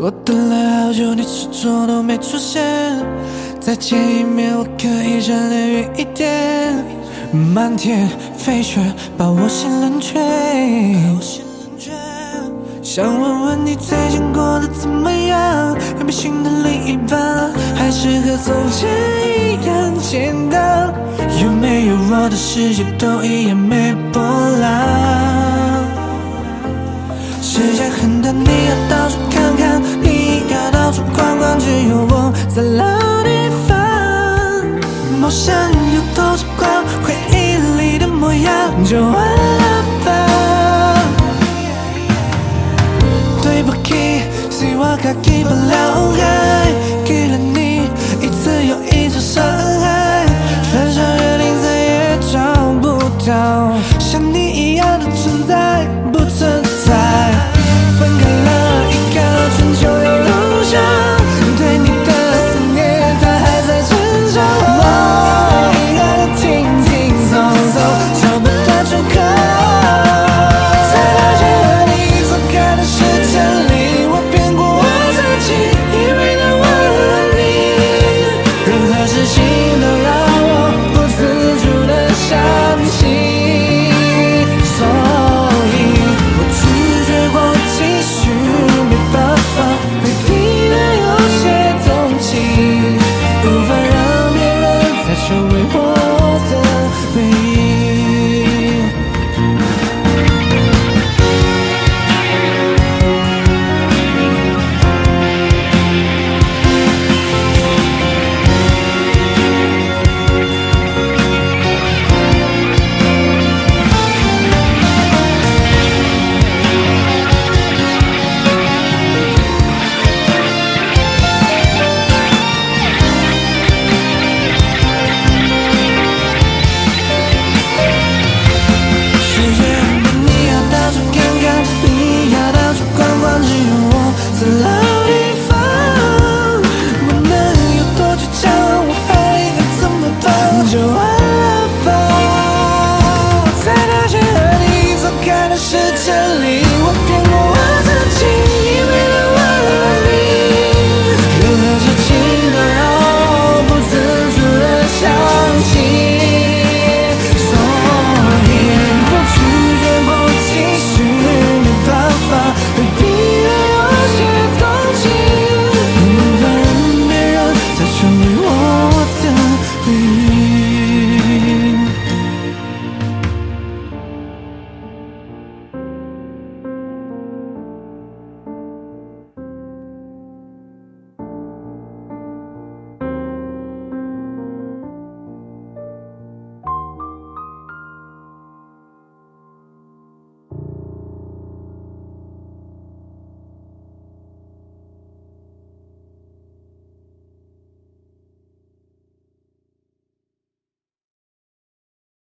我等了好久，你始终都没出现。再见一面，我可以站得远一点。漫天飞雪把我心冷却。想问问你最近过得怎么样？有没新的另一半？还是和从前一样简单？有没有我的世界都一样没波澜？时间很在老地方。陌生又透着光，回忆里的模样，就忘了吧？对不起，是我自己不了解。来成为我的唯一千里。